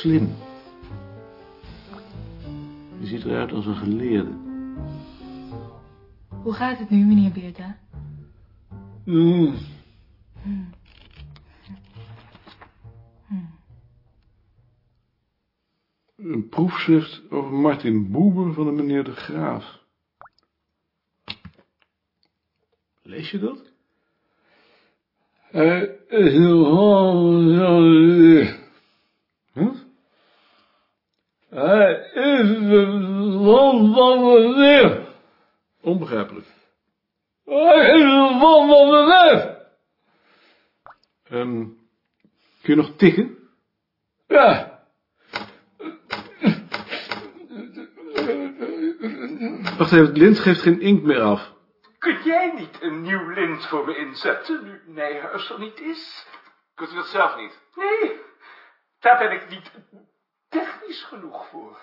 slim. Je ziet eruit als een geleerde. Hoe gaat het nu, meneer Beerta? Mm. Een proefschrift over Martin Boeber van de meneer de Graaf. Lees je dat? Hij is nogal zo Wat? Hij is de man van de leer. Onbegrijpelijk. Hij is de man van de leer. Ehm, kun je nog tikken? Ja. Wacht even, het lint geeft geen inkt meer af. Kun jij niet een nieuw lint voor me inzetten, nu Nijhuis er niet is? Kunt u dat zelf niet? Nee, daar ben ik niet technisch genoeg voor.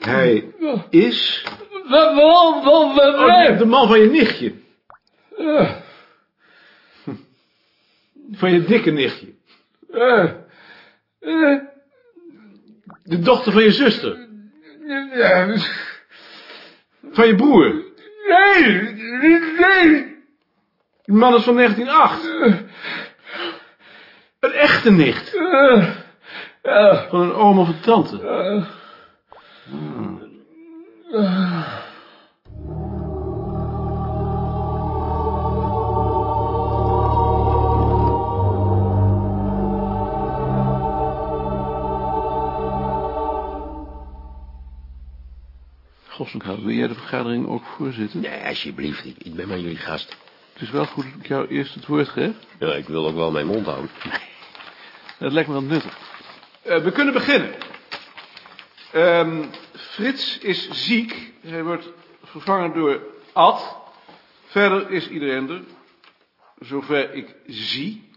Hij is... De man van de de man van je nichtje. Ja. Van je dikke nichtje. Ja. Ja. De dochter van je zuster. Van je broer. Nee, nee. Die man is van 1908. Een echte nicht. Van een oom of een tante. Gossenhout, wil jij de vergadering ook voorzitten? Nee, alsjeblieft, ik, ik ben maar jullie gast. Het is wel goed dat ik jou eerst het woord geef. Ja, ik wil ook wel mijn mond houden. Dat lijkt me wel nuttig. Eh, we kunnen beginnen. Ehm, Frits is ziek. Hij wordt vervangen door Ad. Verder is iedereen er. Zover ik zie.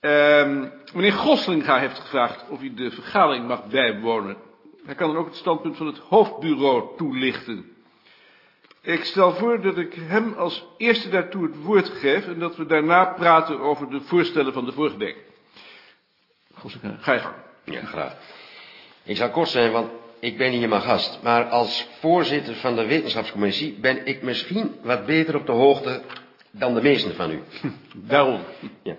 Ehm, meneer Goslinga heeft gevraagd of hij de vergadering mag bijwonen. Hij kan dan ook het standpunt van het hoofdbureau toelichten. Ik stel voor dat ik hem als eerste daartoe het woord geef... en dat we daarna praten over de voorstellen van de vorige week. Goslinga, ga je gang. Ja, graag. Ik zal kort zijn, want ik ben hier maar gast. Maar als voorzitter van de wetenschapscommissie ben ik misschien wat beter op de hoogte dan de meesten van u. Daarom. Ja.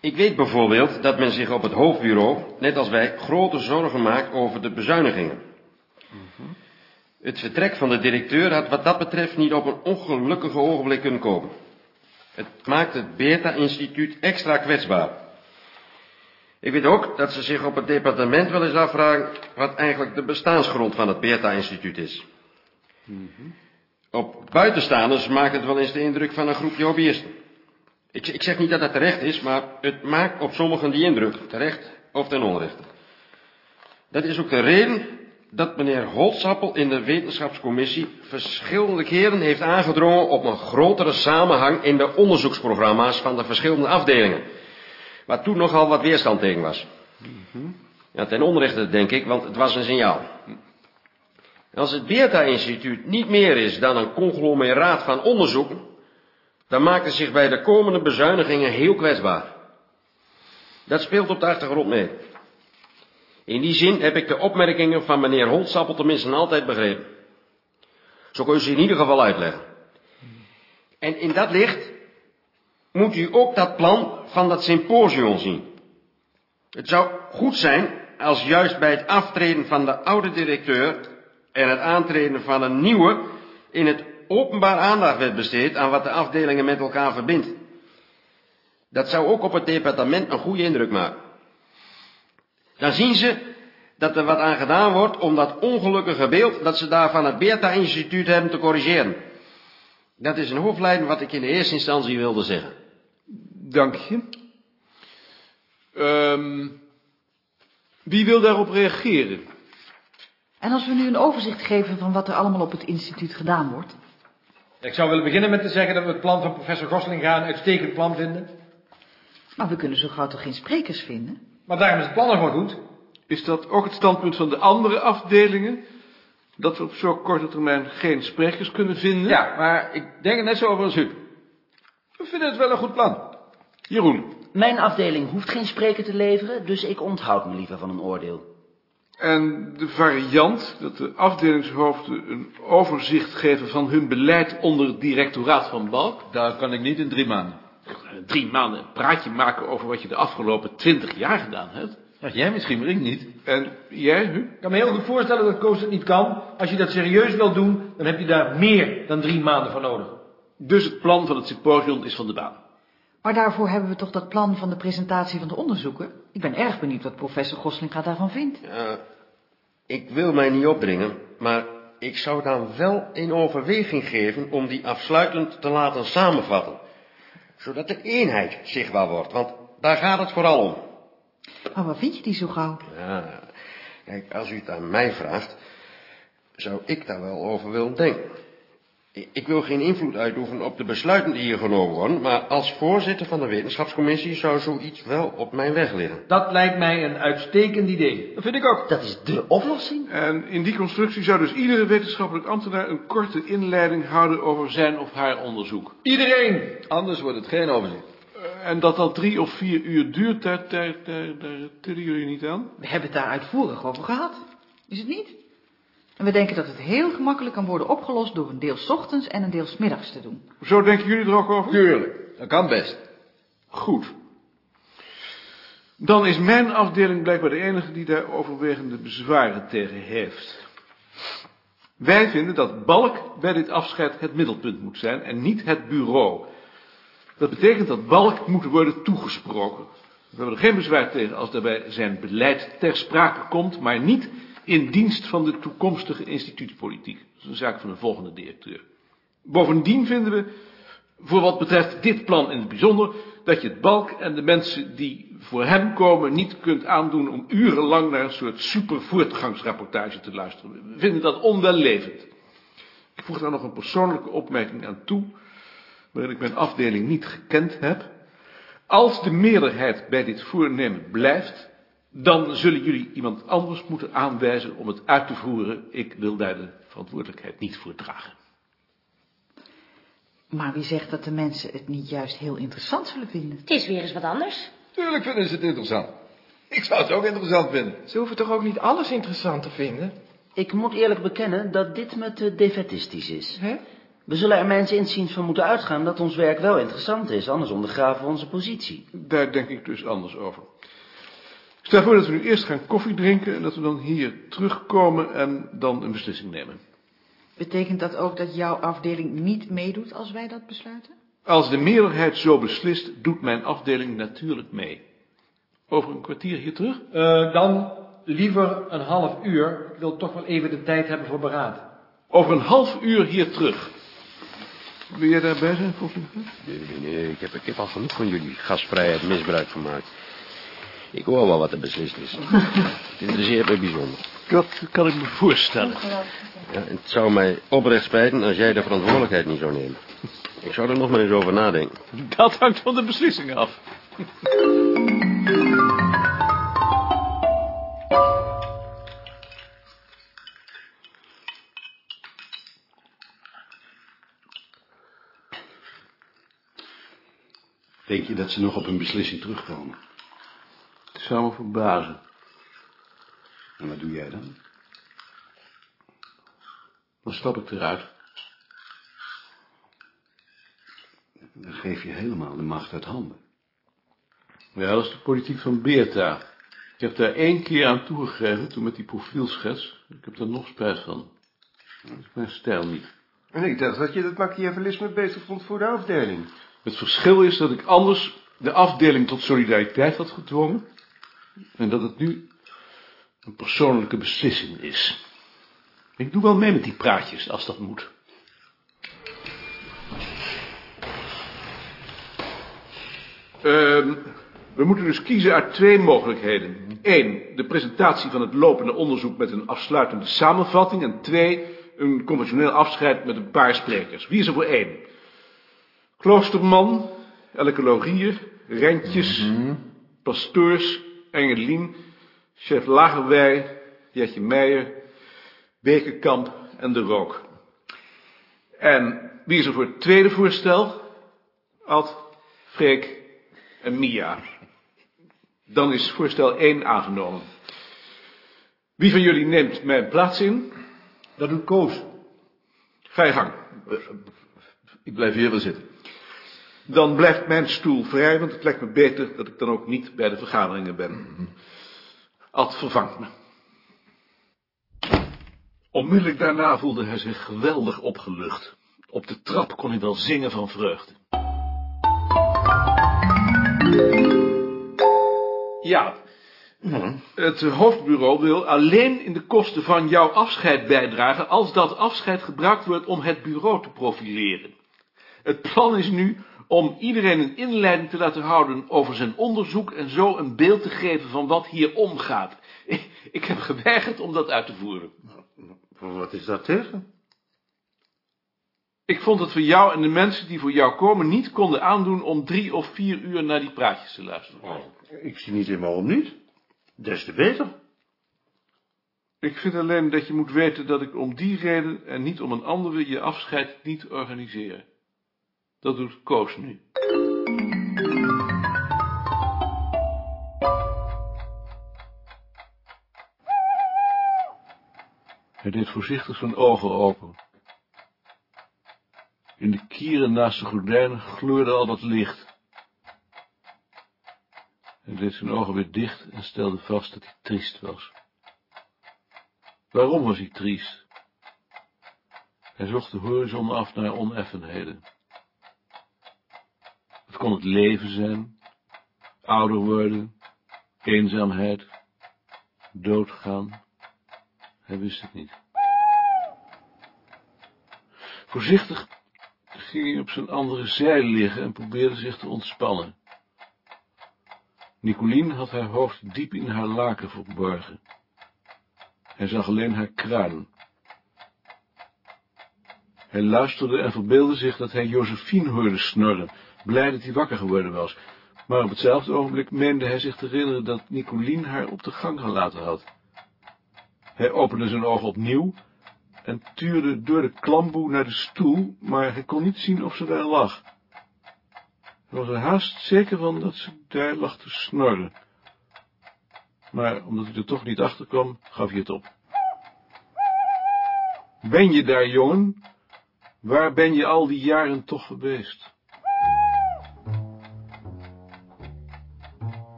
Ik weet bijvoorbeeld dat men zich op het hoofdbureau, net als wij, grote zorgen maakt over de bezuinigingen. Het vertrek van de directeur had wat dat betreft niet op een ongelukkige ogenblik kunnen komen. Het maakt het Beerta-instituut extra kwetsbaar. Ik weet ook dat ze zich op het departement wel eens afvragen wat eigenlijk de bestaansgrond van het Beerta-instituut is. Op buitenstaanders maakt het wel eens de indruk van een groepje hobbyisten. Ik, ik zeg niet dat dat terecht is, maar het maakt op sommigen die indruk, terecht of ten onrechte. Dat is ook de reden dat meneer Holtzappel in de wetenschapscommissie verschillende keren heeft aangedrongen op een grotere samenhang in de onderzoeksprogramma's van de verschillende afdelingen. Waar toen nogal wat weerstand tegen was. Ja, ten onrechte denk ik, want het was een signaal. Als het Beerta-instituut niet meer is dan een conglomeraat van onderzoeken, dan maakt het zich bij de komende bezuinigingen heel kwetsbaar. Dat speelt op de achtergrond mee. In die zin heb ik de opmerkingen van meneer Holtzappel tenminste altijd begrepen. Zo kun je ze in ieder geval uitleggen. En in dat licht moet u ook dat plan van dat symposium zien. Het zou goed zijn als juist bij het aftreden van de oude directeur en het aantreden van een nieuwe in het openbaar aandacht werd besteed aan wat de afdelingen met elkaar verbindt. Dat zou ook op het departement een goede indruk maken. Dan zien ze dat er wat aan gedaan wordt om dat ongelukkige beeld dat ze daar van het Beerta-instituut hebben te corrigeren. Dat is een hoofdlijn wat ik in de eerste instantie wilde zeggen. Dank je. Ehm, wie wil daarop reageren? En als we nu een overzicht geven van wat er allemaal op het instituut gedaan wordt? Ik zou willen beginnen met te zeggen dat we het plan van professor Goslinga een uitstekend plan vinden. Maar we kunnen zo gauw toch geen sprekers vinden? Maar daarom is het plan nog wel goed. Is dat ook het standpunt van de andere afdelingen? dat we op zo'n korte termijn geen sprekers kunnen vinden? Ja, maar ik denk er net zo over als u. We vinden het wel een goed plan. Jeroen, Mijn afdeling hoeft geen spreker te leveren, dus ik onthoud me liever van een oordeel. en de variant dat de afdelingshoofden een overzicht geven van hun beleid onder het directoraat van Balk? Dat kan ik niet in drie maanden. Drie maanden een praatje maken over wat je de afgelopen twintig jaar gedaan hebt. Ja, jij misschien, maar ik niet. En jij, Huub? Ik kan me heel goed voorstellen dat Koos het niet kan. Als je dat serieus wil doen, dan heb je daar meer dan drie maanden voor nodig. Dus het plan van het symposium is van de baan. Maar daarvoor hebben we toch dat plan van de presentatie van de onderzoeken? Ik ben erg benieuwd wat professor Goslinga daarvan vindt. Ja, ik wil mij niet opdringen, maar ik zou dan wel in overweging geven om die afsluitend te laten samenvatten. Zodat de eenheid zichtbaar wordt, want daar gaat het vooral om. Maar wat vind je die zo gauw? Ja, kijk, als u het aan mij vraagt, zou ik daar wel over willen denken. Ik- wil geen invloed uitoefenen op de besluiten die hier genomen worden, maar als voorzitter van de wetenschapscommissie zou zoiets wel op mijn weg liggen. Dat lijkt mij een uitstekend idee. Dat vind ik ook. Dat is dé oplossing. En in die constructie zou dus iedere wetenschappelijk ambtenaar een korte inleiding houden over zijn of haar onderzoek. Iedereen. Anders wordt het geen overzicht. Eh, En dat dat drie of vier uur duurt, daar, daar, daar, daar tillen jullie niet aan? We hebben het daar uitvoerig over gehad. Is het niet? En we denken dat het heel gemakkelijk kan worden opgelost door een deel 's ochtends en een deel 's middags te doen. Zo denken jullie er ook over? Tuurlijk. Dat kan best. Goed. Dan is mijn afdeling blijkbaar de enige die daar overwegende bezwaren tegen heeft. Wij vinden dat Balk bij dit afscheid het middelpunt moet zijn en niet het bureau. Dat betekent dat Balk moet worden toegesproken. We hebben er geen bezwaar tegen als daarbij zijn beleid ter sprake komt, maar niet in dienst van de toekomstige instituutpolitiek. Dat is een zaak van de volgende directeur. Bovendien vinden we voor wat betreft dit plan in het bijzonder, dat je het balk en de mensen die voor hem komen niet kunt aandoen om urenlang naar een soort supervoortgangsrapportage te luisteren. We vinden dat onwellevend. Ik voeg daar nog een persoonlijke opmerking aan toe, waarin ik mijn afdeling niet gekend heb. Als de meerderheid bij dit voornemen blijft, dan zullen jullie iemand anders moeten aanwijzen om het uit te voeren. Ik wil daar de verantwoordelijkheid niet voor dragen. Maar wie zegt dat de mensen het niet juist heel interessant zullen vinden? Het is weer eens wat anders. Tuurlijk vinden ze het interessant. Ik zou het ook interessant vinden. Ze hoeven toch ook niet alles interessant te vinden? Ik moet eerlijk bekennen dat dit me te defetistisch is. Hè? We zullen er mijns inziens van moeten uitgaan dat ons werk wel interessant is, anders ondergraven we onze positie. Daar denk ik dus anders over. Ik stel voor dat we nu eerst gaan koffie drinken en dat we dan hier terugkomen en dan een beslissing nemen. Betekent dat ook dat jouw afdeling niet meedoet als wij dat besluiten? Als de meerderheid zo beslist, doet mijn afdeling natuurlijk mee. Over een kwartier hier terug? Eh, dan liever een half uur. Ik wil toch wel even de tijd hebben voor beraad. Over een half uur hier terug. Wil jij daarbij zijn, volgens mij? Nee, nee, nee, ik heb, ik heb al genoeg van jullie gastvrijheid misbruik gemaakt. Ik hoor wel wat er beslist is. Het interesseert me bijzonder. Dat kan ik me voorstellen. Ja, en het zou mij oprecht spijten als jij de verantwoordelijkheid niet zou nemen. Ik zou er nog maar eens over nadenken. Dat hangt van de beslissing af. Denk je dat ze nog op hun beslissing terugkomen? Het zou me verbazen. En wat doe jij dan? Dan stap ik eruit. Dan geef je helemaal de macht uit handen. Ja, dat is de politiek van Beerta. Ik heb daar één keer aan toegegeven, toen met die profielschets. Ik heb daar nog spijt van. Dat is mijn stijl niet. En ik dacht dat je dat machiavellisme bezig vond voor de afdeling. Het verschil is dat ik anders de afdeling tot solidariteit had gedwongen. En dat het nu een persoonlijke beslissing is. Ik doe wel mee met die praatjes, als dat moet. Ehm, we moeten dus kiezen uit twee mogelijkheden. Eén, de presentatie van het lopende onderzoek met een afsluitende samenvatting. En twee, een conventioneel afscheid met een paar sprekers. Wie is er voor één? Kloosterman, Elke Laurier, Rentjes, Pastoors, Engelien, Chef Lagerwij, Jetje Meijer, Bekenkamp, en de rook. En wie is er voor het tweede voorstel? Ad, Freek en Mia. Dan is voorstel 1 aangenomen. Wie van jullie neemt mijn plaats in? Dat doet Koos. Ga je gang. Ik blijf hier wel zitten. Dan blijft mijn stoel vrij, want het lijkt me beter dat ik dan ook niet bij de vergaderingen ben. Ad vervangt me. Onmiddellijk daarna voelde hij zich geweldig opgelucht. Op de trap kon hij wel zingen van vreugde. Ja, het hoofdbureau wil alleen in de kosten van jouw afscheid bijdragen als dat afscheid gebruikt wordt om het bureau te profileren. Het plan is nu om iedereen een inleiding te laten houden over zijn onderzoek en zo een beeld te geven van wat hier omgaat. Ik heb geweigerd om dat uit te voeren. Wat is daar tegen? Ik vond dat we jou en de mensen die voor jou komen niet konden aandoen om drie of vier uur naar die praatjes te luisteren. Oh, ik zie niet in waarom niet. Des te beter. Ik vind alleen dat je moet weten dat ik om die reden en niet om een andere je afscheid niet organiseer. Dat doet Koos nu. Hij deed voorzichtig zijn ogen open. In de kieren naast de gordijn gloeide al wat licht. Hij deed zijn ogen weer dicht en stelde vast dat hij triest was. Waarom was hij triest? Hij zocht de horizon af naar oneffenheden. Kon het leven zijn, ouder worden, eenzaamheid, doodgaan. Hij wist het niet. Voorzichtig ging hij op zijn andere zij liggen en probeerde zich te ontspannen. Nicolien had haar hoofd diep in haar laken verborgen. Hij zag alleen haar kruin. Hij luisterde en verbeeldde zich dat hij Josephine hoorde snorren, blij dat hij wakker geworden was. Maar op hetzelfde ogenblik meende hij zich te herinneren dat Nicolien haar op de gang gelaten had. Hij opende zijn ogen opnieuw en tuurde door de klamboe naar de stoel, maar hij kon niet zien of ze daar lag. Hij was er haast zeker van dat ze daar lag te snorren. Maar omdat hij er toch niet achter kwam, gaf hij het op. Ben je daar, jongen? Waar ben je al die jaren toch geweest?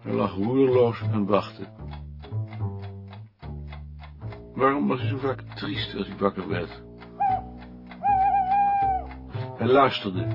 Hij lag roerloos en wachtte. Waarom was hij zo vaak triest als hij wakker werd? Hij luisterde.